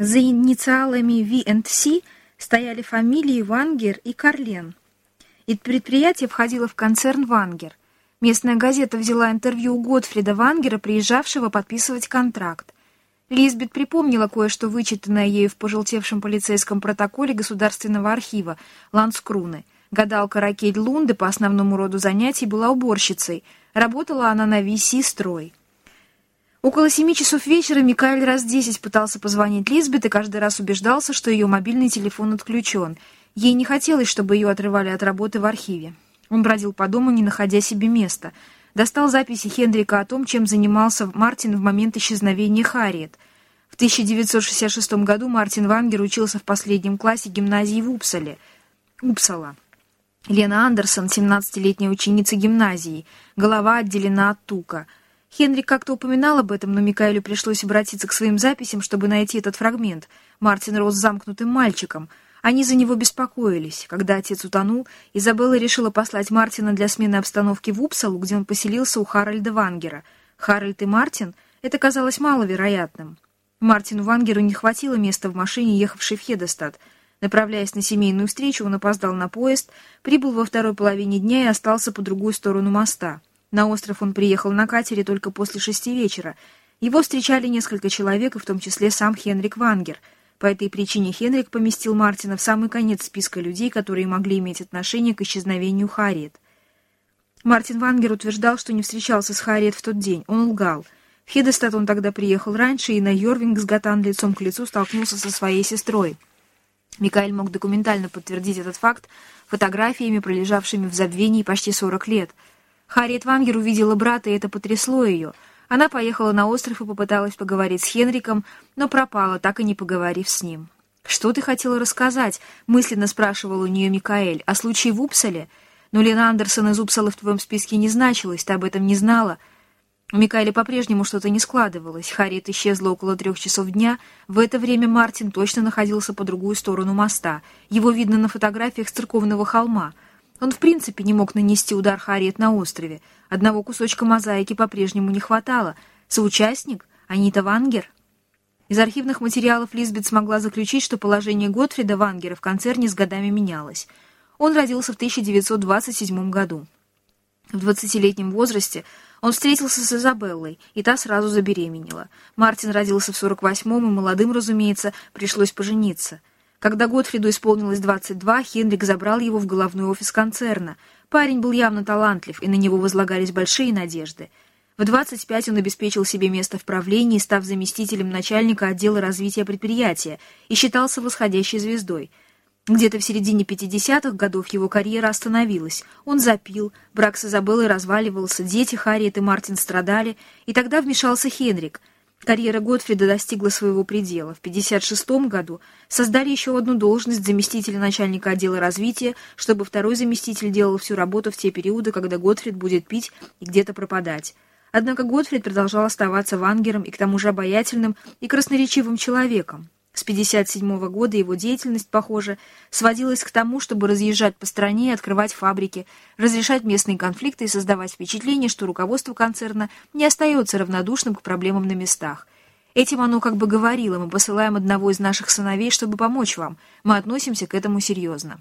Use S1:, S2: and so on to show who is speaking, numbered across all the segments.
S1: За инициалами V&C стояли фамилии Вангер и Карлен. И предприятие входило в концерн Вангер. Местная газета взяла интервью у Готфрида Вангера, приезжавшего подписывать контракт. Лизбет припомнила кое-что вычитанное ею в пожелтевшем полицейском протоколе Государственного архива Ланскруны. Гадалка Ракель Лунде по основному роду занятий была уборщицей. Работала она на ВИСИ-строй. Около семи часов вечера Микаэль раз десять пытался позвонить Лизбет и каждый раз убеждался, что ее мобильный телефон отключен. Ей не хотелось, чтобы ее отрывали от работы в архиве. Он бродил по дому, не находя себе места — достал записи Хендрика о том, чем занимался Мартин в момент исчезновения Харриет. В 1966 году Мартин Вангер учился в последнем классе гимназии в Упсале. Упсала. Лена Андерсон, 17-летняя ученица гимназии. Голова отделена от тука. Хенрик как-то упоминал об этом, но Микаэлю пришлось обратиться к своим записям, чтобы найти этот фрагмент. Мартин рос замкнутым мальчиком — они за него беспокоились. Когда отец утонул, Изабелла решила послать Мартина для смены обстановки в Упсалу, где он поселился у Харальда Вангера. Харальд и Мартин — это казалось маловероятным. Мартину Вангеру не хватило места в машине, ехавшей в Хедестад. Направляясь на семейную встречу, он опоздал на поезд, прибыл во второй половине дня и остался по другую сторону моста. На остров он приехал на катере только после шести вечера. Его встречали несколько человек, в том числе сам Хенрик Вангер — по этой причине Хенрик поместил Мартина в самый конец списка людей, которые могли иметь отношение к исчезновению Харриет. Мартин Вангер утверждал, что не встречался с Харриет в тот день. Он лгал. В Хедестад он тогда приехал раньше, и на Йорвинг с Гатан лицом к лицу столкнулся со своей сестрой. Микаэль мог документально подтвердить этот факт фотографиями, пролежавшими в забвении почти 40 лет. Харриет Вангер увидела брата, и это потрясло ее — она поехала на остров и попыталась поговорить с Хенриком, но пропала, так и не поговорив с ним. «Что ты хотела рассказать?» — мысленно спрашивал у нее Микаэль. «О случае в Упсале? Но Лена Андерсон из Упсала в твоем списке не значилась, ты об этом не знала». У Микаэля по-прежнему что-то не складывалось. Харриет исчезла около трех часов дня. В это время Мартин точно находился по другую сторону моста. Его видно на фотографиях с церковного холма — он в принципе не мог нанести удар Харриет на острове. Одного кусочка мозаики по-прежнему не хватало. Соучастник? Анита Вангер? Из архивных материалов Лизбет смогла заключить, что положение Готфрида Вангера в концерне с годами менялось. Он родился в 1927 году. В 20-летнем возрасте он встретился с Изабеллой, и та сразу забеременела. Мартин родился в 48-м, и молодым, разумеется, пришлось пожениться — когда Готфриду исполнилось 22, Хенрик забрал его в головной офис концерна. Парень был явно талантлив, и на него возлагались большие надежды. В 25 он обеспечил себе место в правлении, став заместителем начальника отдела развития предприятия, и считался восходящей звездой. Где-то в середине 50-х годов его карьера остановилась. Он запил, брак с Изабеллой разваливался, дети Харриет и Мартин страдали, и тогда вмешался Хенрик — Карьера Готфрида достигла своего предела. В 1956 году создали еще одну должность заместителя начальника отдела развития, чтобы второй заместитель делал всю работу в те периоды, когда Готфрид будет пить и где-то пропадать. Однако Готфрид продолжал оставаться вангером и к тому же обаятельным и красноречивым человеком. С 1957 года его деятельность, похоже, сводилась к тому, чтобы разъезжать по стране и открывать фабрики, разрешать местные конфликты и создавать впечатление, что руководство концерна не остается равнодушным к проблемам на местах. Этим оно как бы говорило, мы посылаем одного из наших сыновей, чтобы помочь вам, мы относимся к этому серьезно.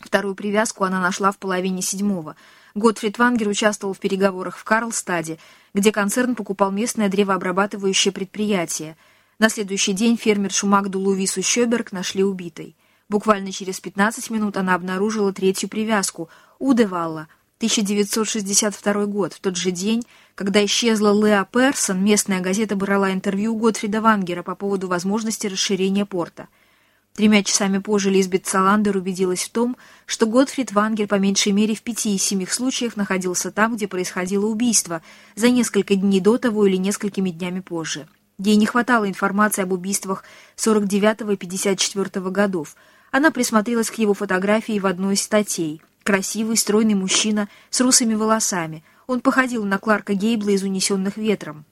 S1: Вторую привязку она нашла в половине седьмого. Готфрид Вангер участвовал в переговорах в Карлстаде, где концерн покупал местное древообрабатывающее предприятие – на следующий день фермершу Магду Лувису Щеберг нашли убитой. Буквально через 15 минут она обнаружила третью привязку — Удевалла, 1962 год, в тот же день, когда исчезла Леа Персон, местная газета брала интервью у Готфрида Вангера по поводу возможности расширения порта. Тремя часами позже Лизбет Саландер убедилась в том, что Готфрид Вангер по меньшей мере в пяти из семи случаях находился там, где происходило убийство, за несколько дней до того или несколькими днями позже. Ей не хватало информации об убийствах 49 и 54 годов. Она присмотрелась к его фотографии в одной из статей. Красивый, стройный мужчина с русыми волосами. Он походил на Кларка Гейбла из «Унесенных ветром».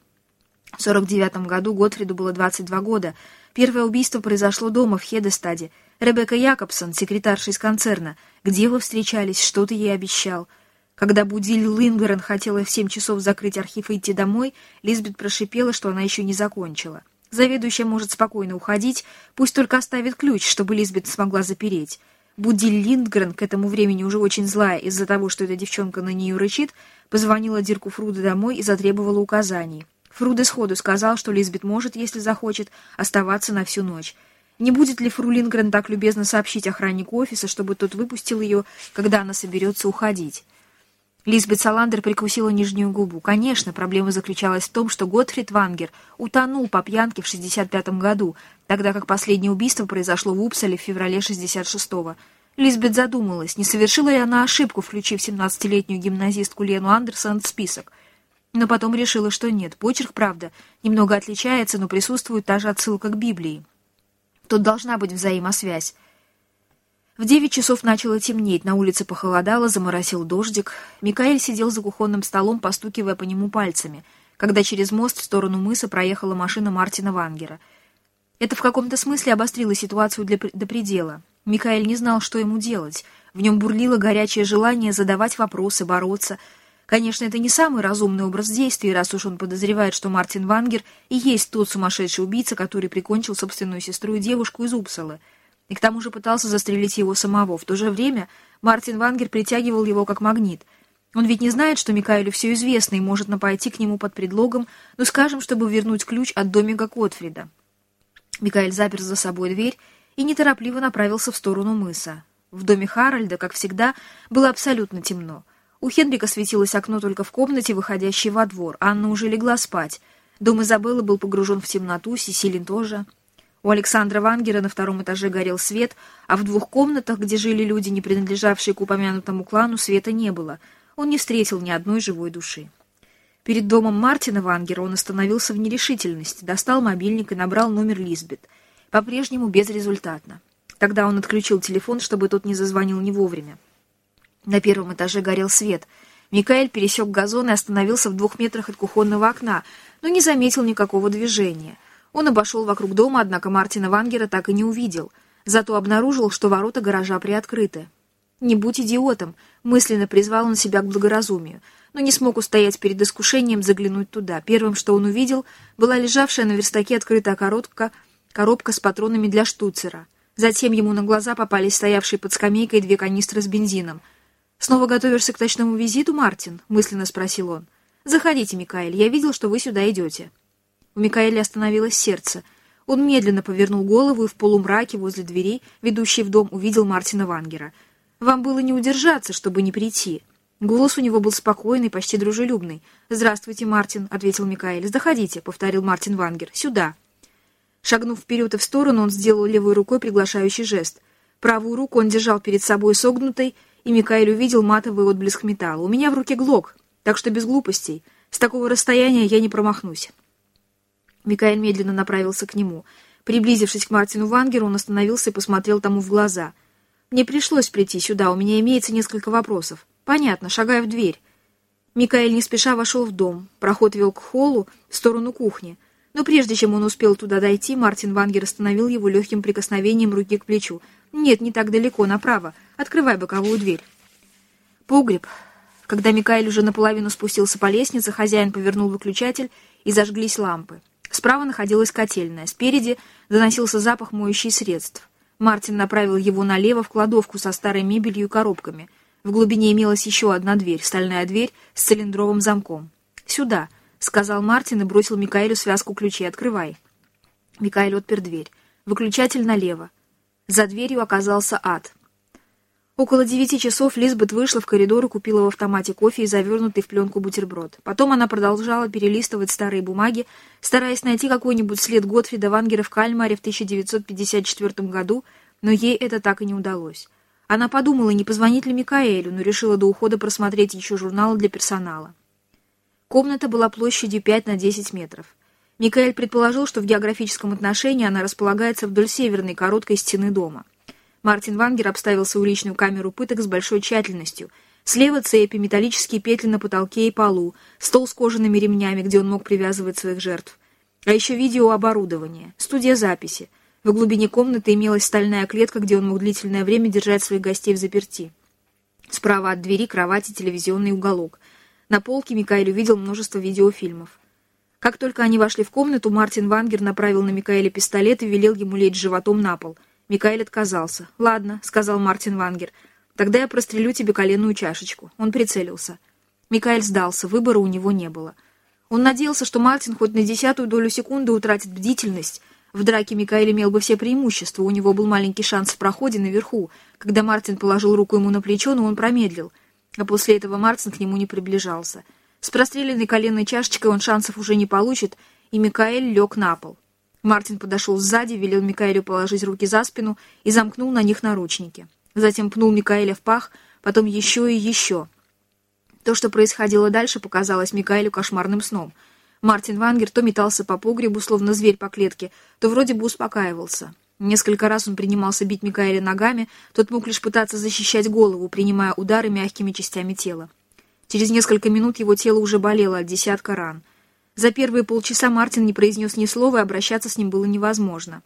S1: В 49 году Готфриду было 22 года. Первое убийство произошло дома, в Хедестаде. Ребекка Якобсон, секретарша из концерна. Где вы встречались? Что ты ей обещал? Когда Будиль Лингерен хотела в семь часов закрыть архив и идти домой, Лизбет прошипела, что она еще не закончила. Заведующая может спокойно уходить, пусть только оставит ключ, чтобы Лизбет смогла запереть. Будиль Линдгрен, к этому времени уже очень злая из-за того, что эта девчонка на нее рычит, позвонила Дирку Фруде домой и затребовала указаний. Фруде сходу сказал, что Лизбет может, если захочет, оставаться на всю ночь. Не будет ли Фру Линдгрен так любезно сообщить охраннику офиса, чтобы тот выпустил ее, когда она соберется уходить? Лизбет Саландер прикусила нижнюю губу. Конечно, проблема заключалась в том, что Готфрид Вангер утонул по пьянке в 65 году, тогда как последнее убийство произошло в Упсале в феврале 66-го. Лизбет задумалась, не совершила ли она ошибку, включив 17-летнюю гимназистку Лену Андерсон в список. Но потом решила, что нет. Почерк, правда, немного отличается, но присутствует та же отсылка к Библии. Тут должна быть взаимосвязь. В девять часов начало темнеть, на улице похолодало, заморосил дождик. Микаэль сидел за кухонным столом, постукивая по нему пальцами, когда через мост в сторону мыса проехала машина Мартина Вангера. Это в каком-то смысле обострило ситуацию для, до предела. Микаэль не знал, что ему делать. В нем бурлило горячее желание задавать вопросы, бороться. Конечно, это не самый разумный образ действий, раз уж он подозревает, что Мартин Вангер и есть тот сумасшедший убийца, который прикончил собственную сестру и девушку из Упсалы — и к тому же пытался застрелить его самого. В то же время Мартин Вангер притягивал его как магнит. Он ведь не знает, что Микаэлю все известно и может напойти к нему под предлогом, ну, скажем, чтобы вернуть ключ от домика Котфрида. Микаэль запер за собой дверь и неторопливо направился в сторону мыса. В доме Харальда, как всегда, было абсолютно темно. У Хенрика светилось окно только в комнате, выходящей во двор. Анна уже легла спать. Дом Изабеллы был погружен в темноту, Сесилин тоже. У Александра Вангера на втором этаже горел свет, а в двух комнатах, где жили люди, не принадлежавшие к упомянутому клану, света не было. Он не встретил ни одной живой души. Перед домом Мартина Вангера он остановился в нерешительности, достал мобильник и набрал номер Лизбет. По-прежнему безрезультатно. Тогда он отключил телефон, чтобы тот не зазвонил не вовремя. На первом этаже горел свет. Микаэль пересек газон и остановился в двух метрах от кухонного окна, но не заметил никакого движения. Он обошел вокруг дома, однако Мартина Вангера так и не увидел. Зато обнаружил, что ворота гаража приоткрыты. «Не будь идиотом», — мысленно призвал он себя к благоразумию, но не смог устоять перед искушением заглянуть туда. Первым, что он увидел, была лежавшая на верстаке открытая коробка, коробка с патронами для штуцера. Затем ему на глаза попались стоявшие под скамейкой две канистры с бензином. «Снова готовишься к точному визиту, Мартин?» — мысленно спросил он. «Заходите, Микаэль, я видел, что вы сюда идете». У Микаэля остановилось сердце. Он медленно повернул голову и в полумраке возле двери, ведущей в дом, увидел Мартина Вангера. «Вам было не удержаться, чтобы не прийти». Голос у него был спокойный, почти дружелюбный. «Здравствуйте, Мартин», — ответил Микаэль. «Заходите», — повторил Мартин Вангер. «Сюда». Шагнув вперед и в сторону, он сделал левой рукой приглашающий жест. Правую руку он держал перед собой согнутой, и Микаэль увидел матовый отблеск металла. «У меня в руке глок, так что без глупостей. С такого расстояния я не промахнусь». Микаэль медленно направился к нему. Приблизившись к Мартину Вангеру, он остановился и посмотрел тому в глаза. «Мне пришлось прийти сюда, у меня имеется несколько вопросов». «Понятно, шагая в дверь». Микаэль не спеша вошел в дом. Проход вел к холлу, в сторону кухни. Но прежде чем он успел туда дойти, Мартин Вангер остановил его легким прикосновением руки к плечу. «Нет, не так далеко, направо. Открывай боковую дверь». Погреб. Когда Микаэль уже наполовину спустился по лестнице, хозяин повернул выключатель, и зажглись лампы. Справа находилась котельная, спереди доносился запах моющих средств. Мартин направил его налево в кладовку со старой мебелью и коробками. В глубине имелась еще одна дверь, стальная дверь с цилиндровым замком. «Сюда», — сказал Мартин и бросил Микаэлю связку ключей. «Открывай». Микаэль отпер дверь. Выключатель налево. За дверью оказался ад. Около девяти часов Лизбет вышла в коридор и купила в автомате кофе и завернутый в пленку бутерброд. Потом она продолжала перелистывать старые бумаги, стараясь найти какой-нибудь след Готфрида Вангера в Кальмаре в 1954 году, но ей это так и не удалось. Она подумала, не позвонить ли Микаэлю, но решила до ухода просмотреть еще журналы для персонала. Комната была площадью 5 на 10 метров. Микаэль предположил, что в географическом отношении она располагается вдоль северной короткой стены дома. Мартин Вангер обставил свою личную камеру пыток с большой тщательностью. Слева цепи, металлические петли на потолке и полу, стол с кожаными ремнями, где он мог привязывать своих жертв. А еще видеооборудование, студия записи. В глубине комнаты имелась стальная клетка, где он мог длительное время держать своих гостей в заперти. Справа от двери кровати телевизионный уголок. На полке Микаэль увидел множество видеофильмов. Как только они вошли в комнату, Мартин Вангер направил на Микаэля пистолет и велел ему лечь животом на пол. Микаэль отказался. «Ладно», — сказал Мартин Вангер, — «тогда я прострелю тебе коленную чашечку». Он прицелился. Микаэль сдался, выбора у него не было. Он надеялся, что Мартин хоть на десятую долю секунды утратит бдительность. В драке Микаэль имел бы все преимущества, у него был маленький шанс в проходе наверху. Когда Мартин положил руку ему на плечо, но он промедлил. А после этого Мартин к нему не приближался. С простреленной коленной чашечкой он шансов уже не получит, и Микаэль лег на пол. Мартин подошел сзади, велел Микаэлю положить руки за спину и замкнул на них наручники. Затем пнул Микаэля в пах, потом еще и еще. То, что происходило дальше, показалось Микаэлю кошмарным сном. Мартин Вангер то метался по погребу, словно зверь по клетке, то вроде бы успокаивался. Несколько раз он принимался бить Микаэля ногами, тот мог лишь пытаться защищать голову, принимая удары мягкими частями тела. Через несколько минут его тело уже болело от десятка ран. За первые полчаса Мартин не произнес ни слова, и обращаться с ним было невозможно.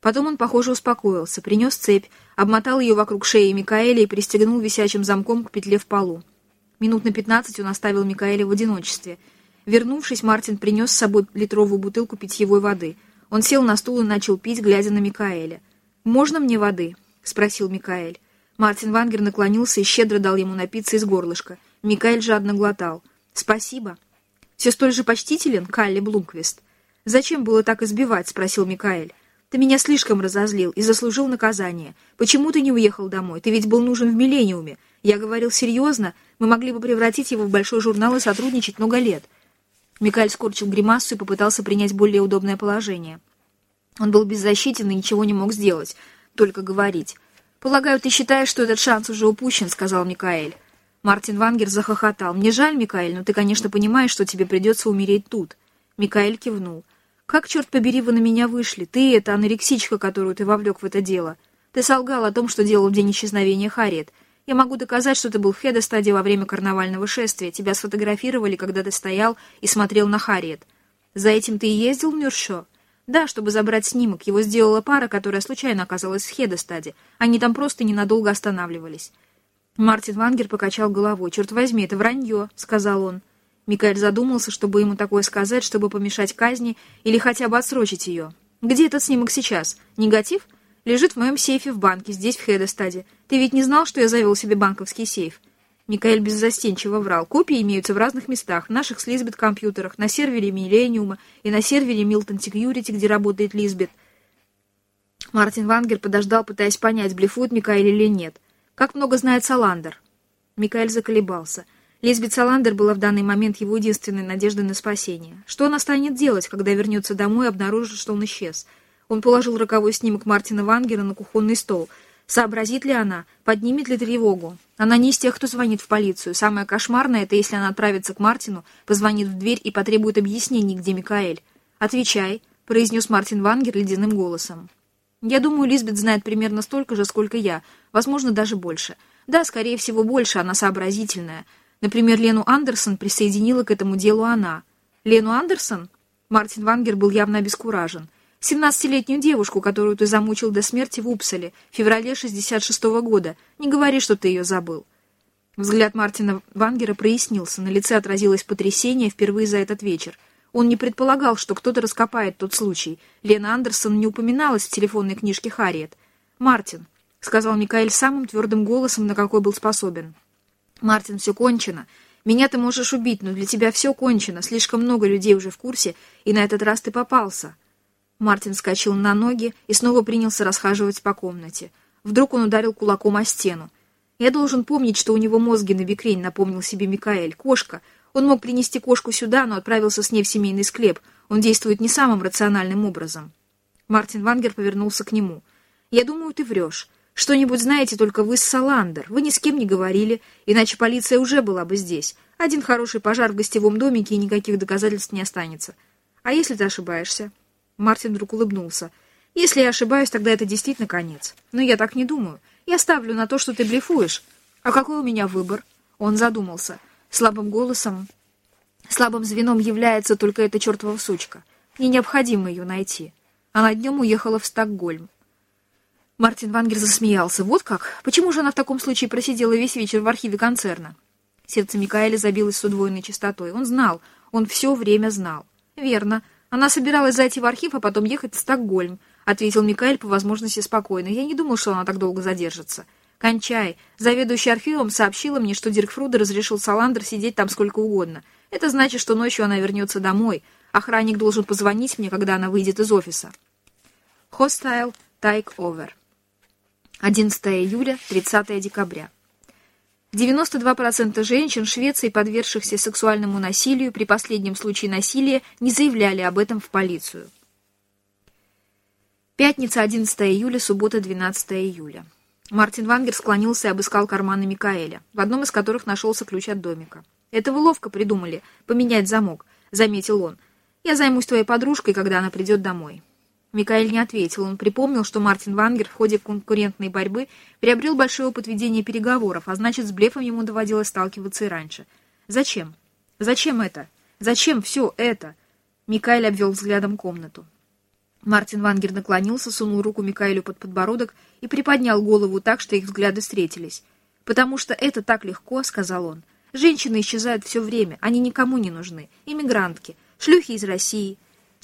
S1: Потом он, похоже, успокоился, принес цепь, обмотал ее вокруг шеи Микаэля и пристегнул висячим замком к петле в полу. Минут на пятнадцать он оставил Микаэля в одиночестве. Вернувшись, Мартин принес с собой литровую бутылку питьевой воды. Он сел на стул и начал пить, глядя на Микаэля. «Можно мне воды?» — спросил Микаэль. Мартин Вангер наклонился и щедро дал ему напиться из горлышка. Микаэль жадно глотал. «Спасибо». «Все столь же почтителен, Калли Блумквист?» «Зачем было так избивать?» — спросил Микаэль. «Ты меня слишком разозлил и заслужил наказание. Почему ты не уехал домой? Ты ведь был нужен в Миллениуме. Я говорил серьезно. Мы могли бы превратить его в большой журнал и сотрудничать много лет». Микаэль скорчил гримасу и попытался принять более удобное положение. Он был беззащитен и ничего не мог сделать, только говорить. «Полагаю, ты считаешь, что этот шанс уже упущен», — сказал Микаэль. Мартин Вангер захохотал. «Мне жаль, Микаэль, но ты, конечно, понимаешь, что тебе придется умереть тут». Микаэль кивнул. «Как, черт побери, вы на меня вышли? Ты — это анорексичка, которую ты вовлек в это дело. Ты солгал о том, что делал в день исчезновения Харриет. Я могу доказать, что ты был в Хедестаде во время карнавального шествия. Тебя сфотографировали, когда ты стоял и смотрел на Харриет. За этим ты и ездил в Нюршо?» «Да, чтобы забрать снимок. Его сделала пара, которая случайно оказалась в Хедестаде. Они там просто ненадолго останавливались». Мартин Вангер покачал головой. «Черт возьми, это вранье», — сказал он. Микаэль задумался, чтобы ему такое сказать, чтобы помешать казни или хотя бы отсрочить ее. «Где этот снимок сейчас? Негатив?» «Лежит в моем сейфе в банке, здесь, в Хедестаде. Ты ведь не знал, что я завел себе банковский сейф?» Микаэль беззастенчиво врал. Копии имеются в разных местах, в наших с Лизбет компьютерах, на сервере Миллениума и на сервере Milton Security, где работает Лизбет. Мартин Вангер подождал, пытаясь понять, блефует Микаэль или нет. Как много знает Саландер?» Микаэль заколебался. Лизбет Саландер была в данный момент его единственной надеждой на спасение. Что она станет делать, когда вернется домой и обнаружит, что он исчез? Он положил роковой снимок Мартина Вангера на кухонный стол. Сообразит ли она? Поднимет ли тревогу? Она не из тех, кто звонит в полицию. Самое кошмарное — это если она отправится к Мартину, позвонит в дверь и потребует объяснений, где Микаэль. «Отвечай», — произнес Мартин Вангер ледяным голосом. Я думаю, Лизбет знает примерно столько же, сколько я, возможно, даже больше. Да, скорее всего, больше, она сообразительная. Например, Лену Андерсон присоединила к этому делу она. Лену Андерсон? Мартин Вангер был явно обескуражен. Семнадцатилетнюю девушку, которую ты замучил до смерти в Упсале в феврале 66-го года. Не говори, что ты ее забыл. Взгляд Мартина Вангера прояснился, на лице отразилось потрясение впервые за этот вечер. Он не предполагал, что кто-то раскопает тот случай. Лена Андерсон не упоминалась в телефонной книжке Харриет. «Мартин», — сказал Микаэль самым твердым голосом, на какой был способен. «Мартин, все кончено. Меня ты можешь убить, но для тебя все кончено. Слишком много людей уже в курсе, и на этот раз ты попался». Мартин скачал на ноги и снова принялся расхаживать по комнате. Вдруг он ударил кулаком о стену. «Я должен помнить, что у него мозги на бекрень», — напомнил себе Микаэль. «Кошка, он мог принести кошку сюда, но отправился с ней в семейный склеп. Он действует не самым рациональным образом. Мартин Вангер повернулся к нему. «Я думаю, ты врешь. Что-нибудь знаете только вы с Саландер. Вы ни с кем не говорили, иначе полиция уже была бы здесь. Один хороший пожар в гостевом домике, и никаких доказательств не останется. А если ты ошибаешься?» Мартин вдруг улыбнулся. «Если я ошибаюсь, тогда это действительно конец. Но я так не думаю. Я ставлю на то, что ты блефуешь. А какой у меня выбор?» Он задумался. Слабым голосом, слабым звеном является только эта чертова сучка. Мне необходимо ее найти. Она днем уехала в Стокгольм. Мартин Вангер засмеялся. Вот как? Почему же она в таком случае просидела весь вечер в архиве концерна? Сердце Микаэля забилось с удвоенной частотой. Он знал, он все время знал. «Верно. Она собиралась зайти в архив, а потом ехать в Стокгольм», — ответил Микаэль по возможности спокойно. «Я не думал, что она так долго задержится». «Кончай. Заведующий архивом сообщила мне, что Дирк Фрудер разрешил Саландер сидеть там сколько угодно. Это значит, что ночью она вернется домой. Охранник должен позвонить мне, когда она выйдет из офиса». Hostile Take Over. 11 июля, 30 декабря. 92% женщин Швеции, подвергшихся сексуальному насилию, при последнем случае насилия не заявляли об этом в полицию. Пятница, 11 июля, суббота, 12 июля. Мартин Вангер склонился и обыскал карманы Микаэля, в одном из которых нашелся ключ от домика. «Это вы ловко придумали, поменять замок», — заметил он. «Я займусь твоей подружкой, когда она придет домой». Микаэль не ответил. Он припомнил, что Мартин Вангер в ходе конкурентной борьбы приобрел большой опыт ведения переговоров, а значит, с блефом ему доводилось сталкиваться и раньше. «Зачем? Зачем это? Зачем все это?» Микаэль обвел взглядом комнату. Мартин Вангер наклонился, сунул руку Микаэлю под подбородок и приподнял голову так, что их взгляды встретились. «Потому что это так легко», — сказал он. «Женщины исчезают все время, они никому не нужны. Иммигрантки, шлюхи из России,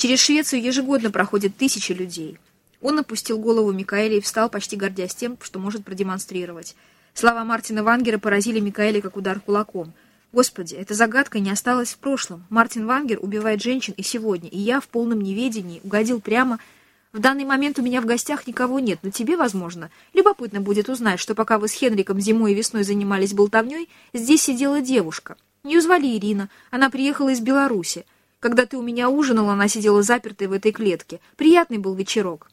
S1: Через Швецию ежегодно проходят тысячи людей. Он опустил голову Микаэля и встал, почти гордясь тем, что может продемонстрировать. Слова Мартина Вангера поразили Микаэля как удар кулаком. Господи, эта загадка не осталась в прошлом. Мартин Вангер убивает женщин и сегодня, и я в полном неведении угодил прямо... В данный момент у меня в гостях никого нет, но тебе, возможно, любопытно будет узнать, что пока вы с Хенриком зимой и весной занимались болтовней, здесь сидела девушка. Ее звали Ирина, она приехала из Беларуси. Когда ты у меня ужинал, она сидела запертой в этой клетке. Приятный был вечерок».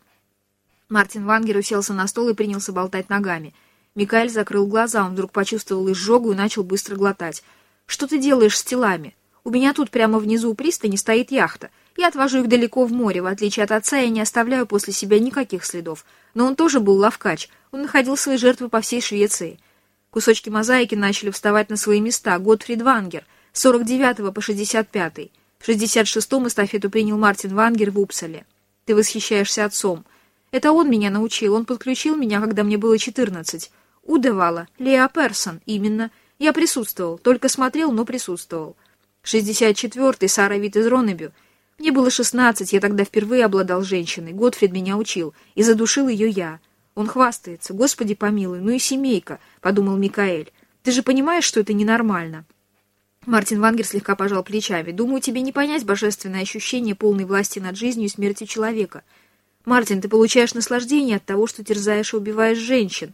S1: Мартин Вангер уселся на стол и принялся болтать ногами. Микаэль закрыл глаза, он вдруг почувствовал изжогу и начал быстро глотать. «Что ты делаешь с телами? У меня тут прямо внизу у пристани стоит яхта. Я отвожу их далеко в море. В отличие от отца, я не оставляю после себя никаких следов. Но он тоже был ловкач. Он находил свои жертвы по всей Швеции. Кусочки мозаики начали вставать на свои места. Готфрид Вангер, 49 по 65. -й. В 66-м эстафету принял Мартин Вангер в Упсале. Ты восхищаешься отцом. Это он меня научил, он подключил меня, когда мне было 14. Удавала. Леа Персон, именно. Я присутствовал, только смотрел, но присутствовал. 64-й Сара Вит из Ронебю. Мне было 16, я тогда впервые обладал женщиной. Готфрид меня учил, и задушил ее я. Он хвастается. Господи помилуй, ну и семейка, подумал Микаэль. Ты же понимаешь, что это ненормально? Мартин Вангер слегка пожал плечами. «Думаю, тебе не понять божественное ощущение полной власти над жизнью и смертью человека. Мартин, ты получаешь наслаждение от того, что терзаешь и убиваешь женщин».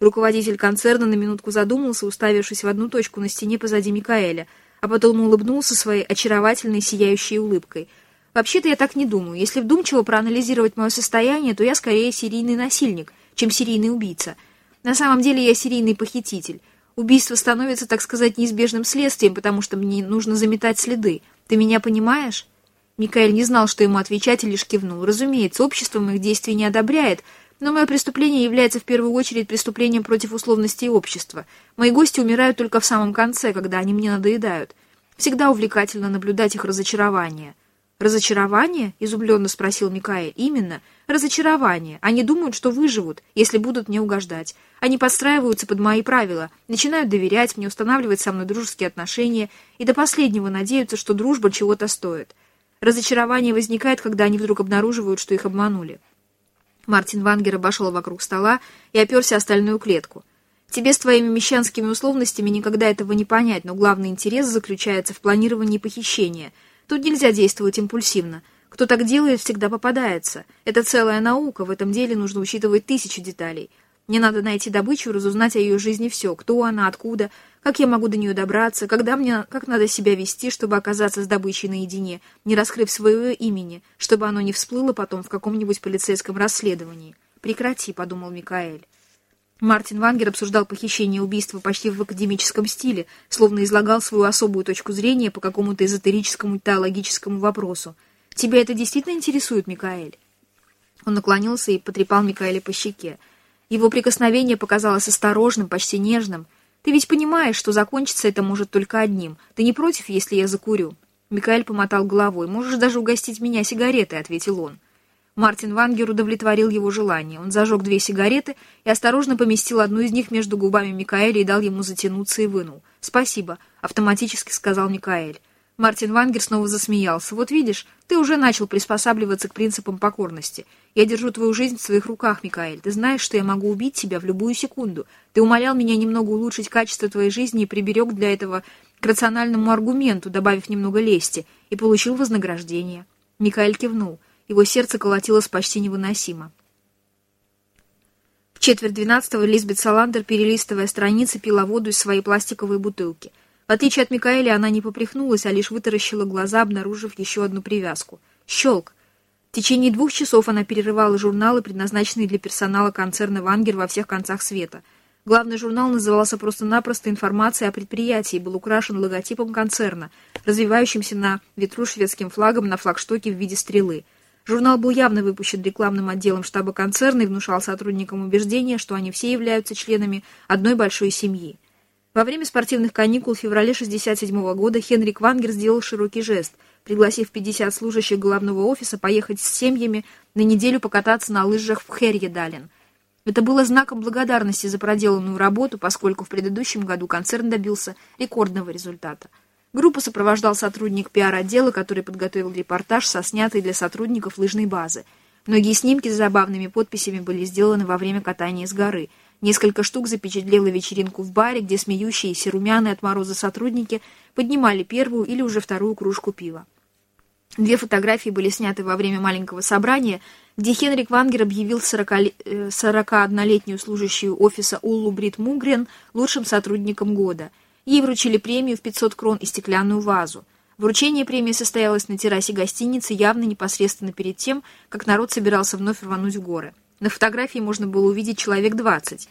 S1: Руководитель концерна на минутку задумался, уставившись в одну точку на стене позади Микаэля, а потом улыбнулся своей очаровательной сияющей улыбкой. «Вообще-то я так не думаю. Если вдумчиво проанализировать мое состояние, то я скорее серийный насильник, чем серийный убийца. На самом деле я серийный похититель». Убийство становится, так сказать, неизбежным следствием, потому что мне нужно заметать следы. Ты меня понимаешь?» Микаэль не знал, что ему отвечать, и лишь кивнул. «Разумеется, общество моих действий не одобряет, но мое преступление является в первую очередь преступлением против условностей общества. Мои гости умирают только в самом конце, когда они мне надоедают. Всегда увлекательно наблюдать их разочарование». «Разочарование?» — изумленно спросил Микаэль. «Именно. Разочарование. Они думают, что выживут, если будут мне угождать. Они подстраиваются под мои правила, начинают доверять мне, устанавливать со мной дружеские отношения и до последнего надеются, что дружба чего-то стоит. Разочарование возникает, когда они вдруг обнаруживают, что их обманули». Мартин Вангер обошел вокруг стола и оперся о стальную клетку. Тебе с твоими мещанскими условностями никогда этого не понять, но главный интерес заключается в планировании похищения — Тут нельзя действовать импульсивно. Кто так делает, всегда попадается. Это целая наука, в этом деле нужно учитывать тысячи деталей. Мне надо найти добычу разузнать о ее жизни все. Кто она, откуда, как я могу до нее добраться, когда мне, как надо себя вести, чтобы оказаться с добычей наедине, не раскрыв своего имени, чтобы оно не всплыло потом в каком-нибудь полицейском расследовании. «Прекрати», — подумал Микаэль. Мартин Вангер обсуждал похищение и убийство почти в академическом стиле, словно излагал свою особую точку зрения по какому-то эзотерическому теологическому вопросу. «Тебя это действительно интересует, Микаэль?» Он наклонился и потрепал Микаэля по щеке. Его прикосновение показалось осторожным, почти нежным. «Ты ведь понимаешь, что закончиться это может только одним. Ты не против, если я закурю?» Микаэль помотал головой. «Можешь даже угостить меня сигаретой», — ответил он. Мартин Вангер удовлетворил его желание. Он зажег две сигареты и осторожно поместил одну из них между губами Микаэля и дал ему затянуться и вынул. «Спасибо», — автоматически сказал Микаэль. Мартин Вангер снова засмеялся. «Вот видишь, ты уже начал приспосабливаться к принципам покорности. Я держу твою жизнь в своих руках, Микаэль. Ты знаешь, что я могу убить тебя в любую секунду. Ты умолял меня немного улучшить качество твоей жизни и приберег для этого к рациональному аргументу, добавив немного лести, и получил вознаграждение». Микаэль кивнул. Его сердце колотилось почти невыносимо. В четверть двенадцатого Лизбет Саландер, перелистывая страницы, пила воду из своей пластиковой бутылки — в отличие от Микаэля, она не поприхнулась, а лишь вытаращила глаза, обнаружив еще одну привязку. Щелк! В течение двух часов она перерывала журналы, предназначенные для персонала концерна «Вангер» во всех концах света. Главный журнал назывался просто-напросто «Информация о предприятии» и был украшен логотипом концерна, развивающимся на ветру шведским флагом на флагштоке в виде стрелы. Журнал был явно выпущен рекламным отделом штаба концерна и внушал сотрудникам убеждение, что они все являются членами одной большой семьи. Во время спортивных каникул в феврале 1967 года Хенрик Вангер сделал широкий жест, пригласив 50 служащих главного офиса поехать с семьями на неделю покататься на лыжах в Херьедален. Это было знаком благодарности за проделанную работу, поскольку в предыдущем году концерн добился рекордного результата. Группу сопровождал сотрудник пиар-отдела, который подготовил репортаж со снятой для сотрудников лыжной базы. Многие снимки с забавными подписями были сделаны во время катания с горы – Несколько штук запечатлело вечеринку в баре, где смеющиеся румяные от мороза сотрудники поднимали первую или уже вторую кружку пива. Две фотографии были сняты во время маленького собрания, где Хенрик Вангер объявил 41-летнюю э, служащую офиса Уллу Брит Мугрен лучшим сотрудником года. Ей вручили премию в 500 крон и стеклянную вазу. Вручение премии состоялось на террасе гостиницы, явно непосредственно перед тем, как народ собирался вновь рвануть в горы. На фотографии можно было увидеть человек двадцать.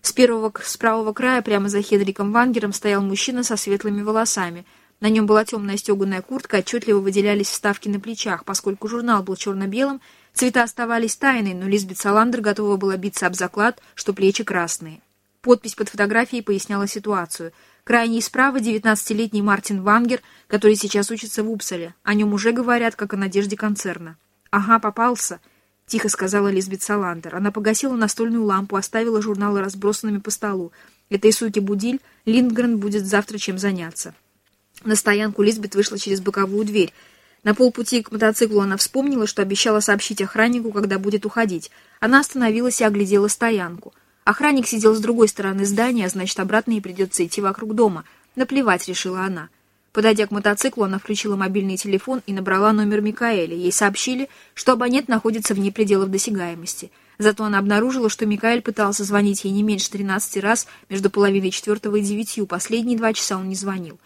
S1: С первого с правого края, прямо за Хенриком Вангером, стоял мужчина со светлыми волосами. На нем была темная стеганая куртка, отчетливо выделялись вставки на плечах. Поскольку журнал был черно-белым, цвета оставались тайной, но Лизбет Саландер готова была биться об заклад, что плечи красные. Подпись под фотографией поясняла ситуацию. Крайний справа 19-летний Мартин Вангер, который сейчас учится в Упсале. О нем уже говорят, как о надежде концерна. «Ага, попался», — тихо сказала Лизбет Саландер. Она погасила настольную лампу, оставила журналы разбросанными по столу. Этой суки Будиль Линдгрен будет завтра чем заняться. На стоянку Лизбет вышла через боковую дверь. На полпути к мотоциклу она вспомнила, что обещала сообщить охраннику, когда будет уходить. Она остановилась и оглядела стоянку. Охранник сидел с другой стороны здания, значит, обратно ей придется идти вокруг дома. Наплевать, решила она. Подойдя к мотоциклу, она включила мобильный телефон и набрала номер Микаэля. Ей сообщили, что абонент находится вне пределов досягаемости. Зато она обнаружила, что Микаэль пытался звонить ей не меньше 13 раз между половиной четвертого и девятью. Последние два часа он не звонил.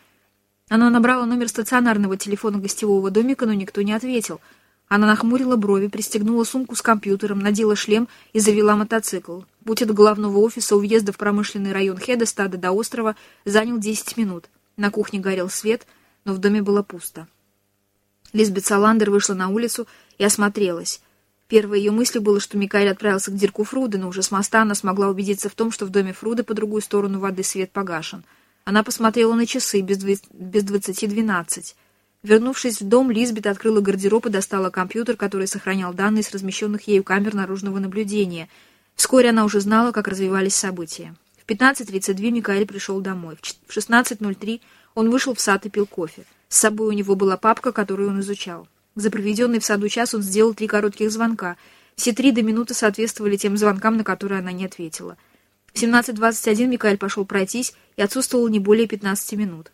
S1: Она набрала номер стационарного телефона гостевого домика, но никто не ответил. Она нахмурила брови, пристегнула сумку с компьютером, надела шлем и завела мотоцикл. Путь от главного офиса у въезда в промышленный район Хедестада до острова занял 10 минут. На кухне горел свет, но в доме было пусто. Лизбет Саландер вышла на улицу и осмотрелась. Первой ее мыслью было, что Микаэль отправился к Дирку Фруды, но уже с моста она смогла убедиться в том, что в доме Фруды по другую сторону воды свет погашен. Она посмотрела на часы, без, без двадцати двенадцать. Вернувшись в дом, Лизбет открыла гардероб и достала компьютер, который сохранял данные с размещенных ею камер наружного наблюдения. Вскоре она уже знала, как развивались события. В 15.32 Микаэль пришел домой. В 16.03 он вышел в сад и пил кофе. С собой у него была папка, которую он изучал. За проведенный в саду час он сделал три коротких звонка. Все три до минуты соответствовали тем звонкам, на которые она не ответила. В 17.21 Микаэль пошел пройтись и отсутствовал не более 15 минут.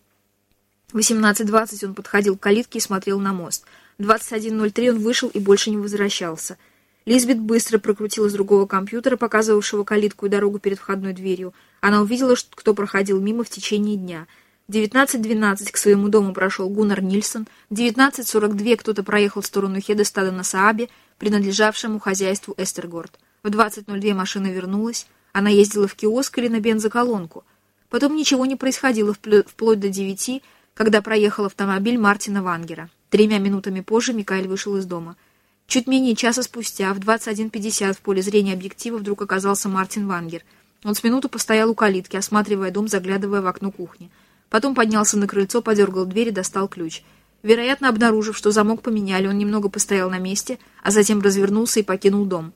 S1: В 18.20 он подходил к калитке и смотрел на мост. В 21.03 он вышел и больше не возвращался. Лизбет быстро прокрутила с другого компьютера, показывавшего калитку и дорогу перед входной дверью. Она увидела, кто проходил мимо в течение дня. В 19.12 к своему дому прошел Гуннар Нильсон. В 19.42 кто-то проехал в сторону Хедестада на Саабе, принадлежавшему хозяйству Эстергорд. В 20.02 машина вернулась. Она ездила в киоск или на бензоколонку. Потом ничего не происходило вплоть до 9, когда проехал автомобиль Мартина Вангера. Тремя минутами позже Микаэль вышел из дома. Чуть менее часа спустя, в 21.50, в поле зрения объектива вдруг оказался Мартин Вангер. Он с минуту постоял у калитки, осматривая дом, заглядывая в окно кухни. Потом поднялся на крыльцо, подергал дверь и достал ключ. Вероятно, обнаружив, что замок поменяли, он немного постоял на месте, а затем развернулся и покинул дом.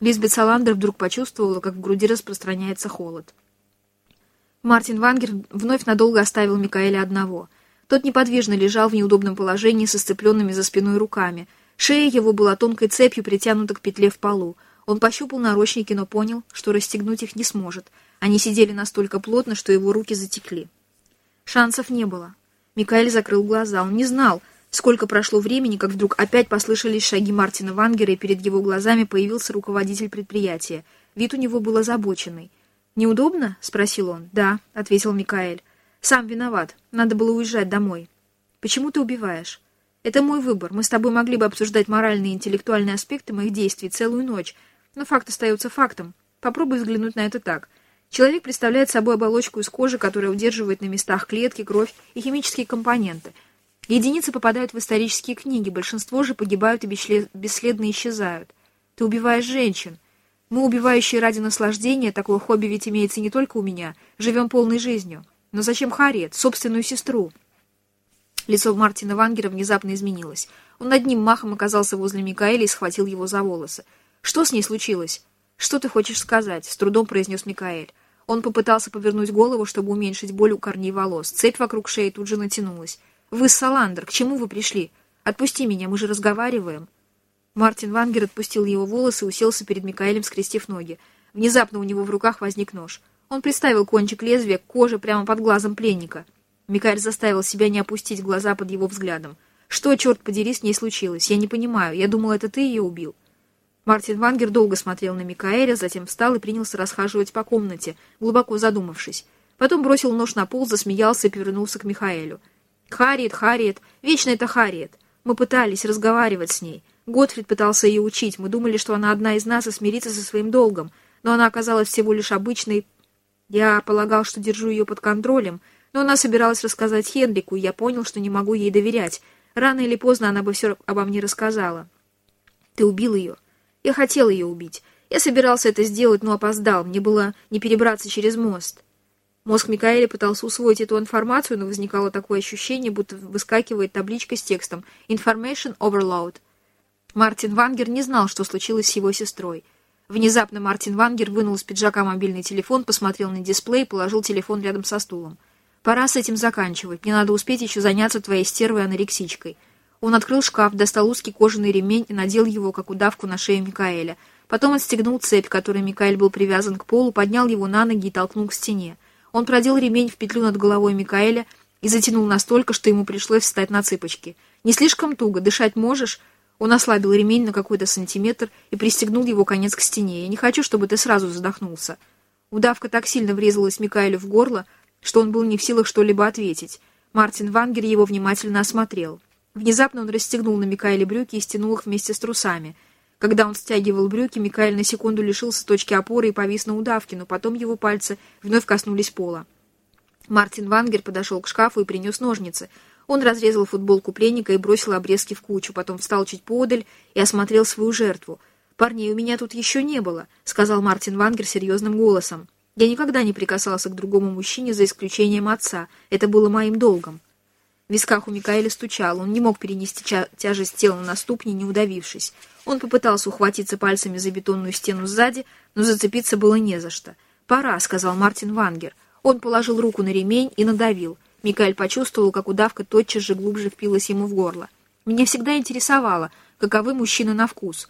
S1: Лизбет Саландер вдруг почувствовала, как в груди распространяется холод. Мартин Вангер вновь надолго оставил Микаэля одного — Тот неподвижно лежал в неудобном положении со сцепленными за спиной руками. Шея его была тонкой цепью притянута к петле в полу. Он пощупал наручники, но понял, что расстегнуть их не сможет. Они сидели настолько плотно, что его руки затекли. Шансов не было. Микаэль закрыл глаза. Он не знал, сколько прошло времени, как вдруг опять послышались шаги Мартина Вангера, и перед его глазами появился руководитель предприятия. Вид у него был озабоченный. «Неудобно?» — спросил он. «Да», — ответил Микаэль. «Сам виноват. Надо было уезжать домой». «Почему ты убиваешь?» «Это мой выбор. Мы с тобой могли бы обсуждать моральные и интеллектуальные аспекты моих действий целую ночь. Но факт остается фактом. Попробуй взглянуть на это так. Человек представляет собой оболочку из кожи, которая удерживает на местах клетки, кровь и химические компоненты. Единицы попадают в исторические книги, большинство же погибают и бесследно исчезают. Ты убиваешь женщин. Мы, убивающие ради наслаждения, такое хобби ведь имеется не только у меня, живем полной жизнью. Но зачем Харриет, собственную сестру? Лицо Мартина Вангера внезапно изменилось. Он одним махом оказался возле Микаэля и схватил его за волосы. «Что с ней случилось?» «Что ты хочешь сказать?» — с трудом произнес Микаэль. Он попытался повернуть голову, чтобы уменьшить боль у корней волос. Цепь вокруг шеи тут же натянулась. «Вы, Саландр, к чему вы пришли? Отпусти меня, мы же разговариваем». Мартин Вангер отпустил его волосы и уселся перед Микаэлем, скрестив ноги. Внезапно у него в руках возник нож. Он приставил кончик лезвия к коже прямо под глазом пленника. Микаэль заставил себя не опустить глаза под его взглядом. «Что, черт подери, с ней случилось? Я не понимаю. Я думал, это ты ее убил». Мартин Вангер долго смотрел на Микаэля, затем встал и принялся расхаживать по комнате, глубоко задумавшись. Потом бросил нож на пол, засмеялся и повернулся к Михаэлю. «Харриет, Харриет! Вечно это Харриет! Мы пытались разговаривать с ней. Готфрид пытался ее учить. Мы думали, что она одна из нас и смирится со своим долгом. Но она оказалась всего лишь обычной. Я полагал, что держу ее под контролем, но она собиралась рассказать Хенрику, и я понял, что не могу ей доверять. Рано или поздно она бы все обо мне рассказала. Ты убил ее. Я хотел ее убить. Я собирался это сделать, но опоздал. Мне было не перебраться через мост. Мозг Микаэля пытался усвоить эту информацию, но возникало такое ощущение, будто выскакивает табличка с текстом «Information Overload». Мартин Вангер не знал, что случилось с его сестрой. Внезапно Мартин Вангер вынул из пиджака мобильный телефон, посмотрел на дисплей и положил телефон рядом со стулом. «Пора с этим заканчивать. Мне надо успеть еще заняться твоей стервой анорексичкой». Он открыл шкаф, достал узкий кожаный ремень и надел его, как удавку, на шею Микаэля. Потом отстегнул цепь, которой Микаэль был привязан к полу, поднял его на ноги и толкнул к стене. Он продел ремень в петлю над головой Микаэля и затянул настолько, что ему пришлось встать на цыпочки. «Не слишком туго, дышать можешь?» Он ослабил ремень на какой-то сантиметр и пристегнул его конец к стене. «Я не хочу, чтобы ты сразу задохнулся». Удавка так сильно врезалась Микаэлю в горло, что он был не в силах что-либо ответить. Мартин Вангер его внимательно осмотрел. Внезапно он расстегнул на Микаэле брюки и стянул их вместе с трусами. Когда он стягивал брюки, Микаэль на секунду лишился точки опоры и повис на удавке, но потом его пальцы вновь коснулись пола. Мартин Вангер подошел к шкафу и принес ножницы — он разрезал футболку пленника и бросил обрезки в кучу, потом встал чуть поодаль и осмотрел свою жертву. «Парней у меня тут еще не было», — сказал Мартин Вангер серьезным голосом. «Я никогда не прикасался к другому мужчине, за исключением отца. Это было моим долгом». В висках у Микаэля стучал. Он не мог перенести тяжесть тела на ступни, не удавившись. Он попытался ухватиться пальцами за бетонную стену сзади, но зацепиться было не за что. «Пора», — сказал Мартин Вангер. Он положил руку на ремень и надавил. Микаэль почувствовал, как удавка тотчас же глубже впилась ему в горло. «Меня всегда интересовало, каковы мужчины на вкус».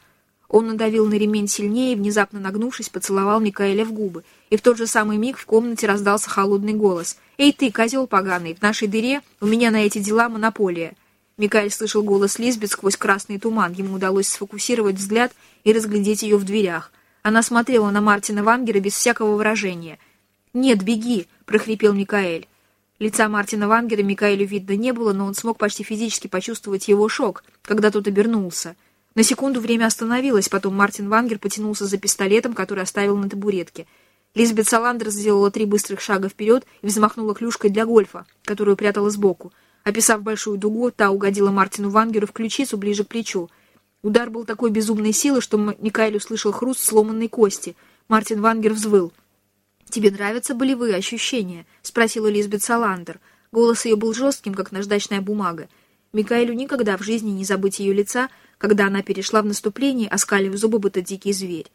S1: Он надавил на ремень сильнее и, внезапно нагнувшись, поцеловал Микаэля в губы. И в тот же самый миг в комнате раздался холодный голос. «Эй ты, козел поганый, в нашей дыре у меня на эти дела монополия». Микаэль слышал голос Лизбет сквозь красный туман. Ему удалось сфокусировать взгляд и разглядеть ее в дверях. Она смотрела на Мартина Вангера без всякого выражения. «Нет, беги!» — прохрипел Микаэль. Лица Мартина Вангера Микаэлю видно не было, но он смог почти физически почувствовать его шок, когда тот обернулся. На секунду время остановилось, потом Мартин Вангер потянулся за пистолетом, который оставил на табуретке. Лизбет Саландер сделала три быстрых шага вперед и взмахнула клюшкой для гольфа, которую прятала сбоку. Описав большую дугу, та угодила Мартину Вангеру в ключицу ближе к плечу. Удар был такой безумной силы, что Микаэль услышал хруст сломанной кости. Мартин Вангер взвыл. «Тебе нравятся болевые ощущения?» — спросила Лизбет Саландер. Голос ее был жестким, как наждачная бумага. Микаэлю никогда в жизни не забыть ее лица, когда она перешла в наступление, оскалив зубы, будто дикий зверь.